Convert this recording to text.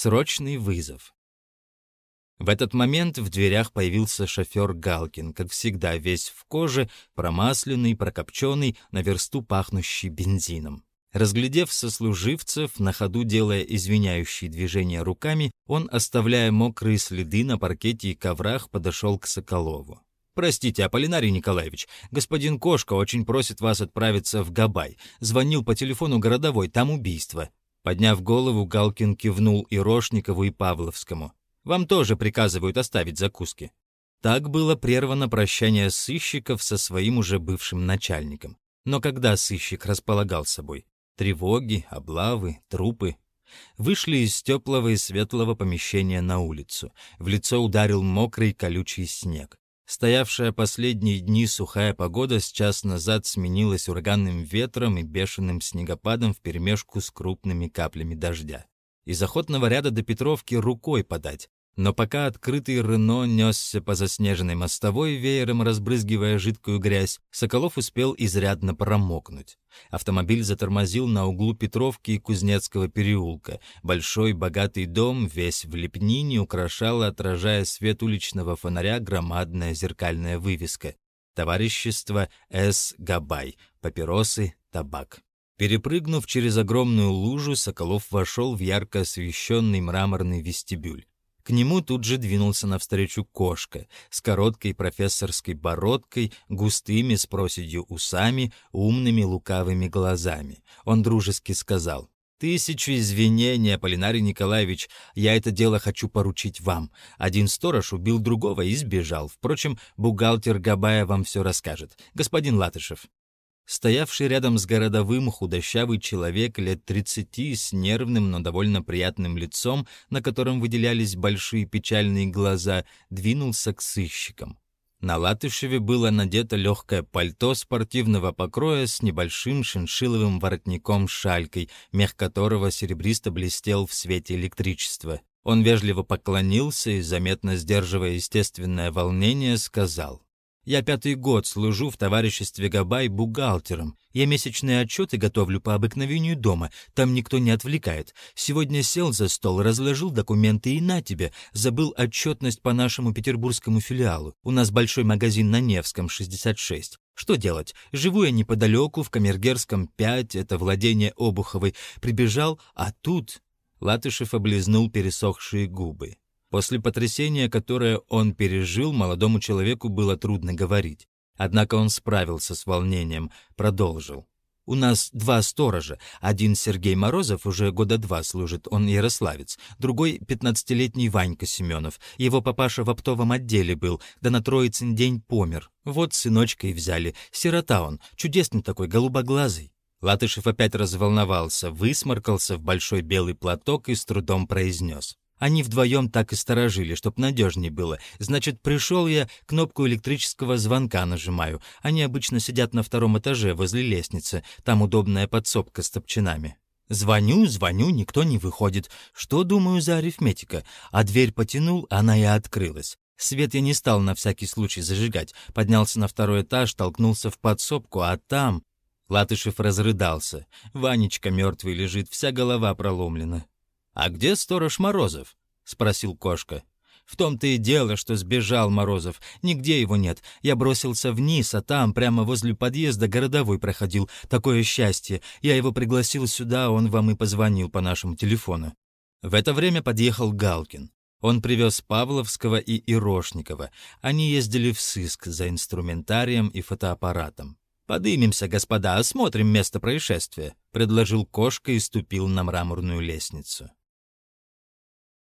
Срочный вызов. В этот момент в дверях появился шофер Галкин, как всегда, весь в коже, промасленный, прокопченный, на версту пахнущий бензином. Разглядев сослуживцев, на ходу делая извиняющие движения руками, он, оставляя мокрые следы на паркете и коврах, подошел к Соколову. «Простите, Аполлинарий Николаевич, господин Кошка очень просит вас отправиться в Габай. Звонил по телефону городовой, там убийство». Подняв голову, Галкин кивнул и Рошникову, и Павловскому. «Вам тоже приказывают оставить закуски». Так было прервано прощание сыщиков со своим уже бывшим начальником. Но когда сыщик располагал собой? Тревоги, облавы, трупы. Вышли из теплого и светлого помещения на улицу. В лицо ударил мокрый колючий снег. Стоявшая последние дни сухая погода с час назад сменилась ураганным ветром и бешеным снегопадом вперемешку с крупными каплями дождя. Из охотного ряда до Петровки рукой подать, но пока открытый Рено несся по заснеженной мостовой, веером разбрызгивая жидкую грязь, Соколов успел изрядно промокнуть. Автомобиль затормозил на углу Петровки и Кузнецкого переулка. Большой богатый дом, весь в лепнине, украшала, отражая свет уличного фонаря, громадная зеркальная вывеска. Товарищество С. Габай. Папиросы, табак. Перепрыгнув через огромную лужу, Соколов вошел в ярко освещенный мраморный вестибюль. К нему тут же двинулся навстречу кошка с короткой профессорской бородкой, густыми с проседью усами, умными лукавыми глазами. Он дружески сказал, «Тысячу извинений, Аполлинарий Николаевич, я это дело хочу поручить вам. Один сторож убил другого и сбежал. Впрочем, бухгалтер Габая вам все расскажет. Господин Латышев». Стоявший рядом с городовым худощавый человек лет тридцати с нервным, но довольно приятным лицом, на котором выделялись большие печальные глаза, двинулся к сыщикам. На Латышеве было надето легкое пальто спортивного покроя с небольшим шиншиловым воротником-шалькой, мех которого серебристо блестел в свете электричества. Он вежливо поклонился и, заметно сдерживая естественное волнение, сказал — я пятый год служу в товариществе Габай бухгалтером. Я месячные отчеты готовлю по обыкновению дома, там никто не отвлекает. Сегодня сел за стол, разложил документы и на тебе, забыл отчетность по нашему петербургскому филиалу. У нас большой магазин на Невском, 66. Что делать? Живу я неподалеку, в Камергерском 5, это владение Обуховой. Прибежал, а тут... Латышев облизнул пересохшие губы. После потрясения, которое он пережил, молодому человеку было трудно говорить. Однако он справился с волнением, продолжил. «У нас два сторожа. Один Сергей Морозов, уже года два служит, он ярославец. Другой — пятнадцатилетний Ванька Семенов. Его папаша в оптовом отделе был, да на Троицын день помер. Вот сыночка и взяли. Сирота он, чудесный такой, голубоглазый». Латышев опять разволновался, высморкался в большой белый платок и с трудом произнес. Они вдвоем так и сторожили, чтоб надежнее было. Значит, пришел я, кнопку электрического звонка нажимаю. Они обычно сидят на втором этаже, возле лестницы. Там удобная подсобка с топчинами. Звоню, звоню, никто не выходит. Что, думаю, за арифметика? А дверь потянул, она и открылась. Свет я не стал на всякий случай зажигать. Поднялся на второй этаж, толкнулся в подсобку, а там... Латышев разрыдался. Ванечка мертвый лежит, вся голова проломлена. «А где сторож Морозов?» — спросил кошка. «В том-то и дело, что сбежал Морозов. Нигде его нет. Я бросился вниз, а там, прямо возле подъезда, городовой проходил. Такое счастье. Я его пригласил сюда, он вам и позвонил по нашему телефону». В это время подъехал Галкин. Он привез Павловского и Ирошникова. Они ездили в сыск за инструментарием и фотоаппаратом. «Подымемся, господа, осмотрим место происшествия», — предложил кошка и ступил на мраморную лестницу.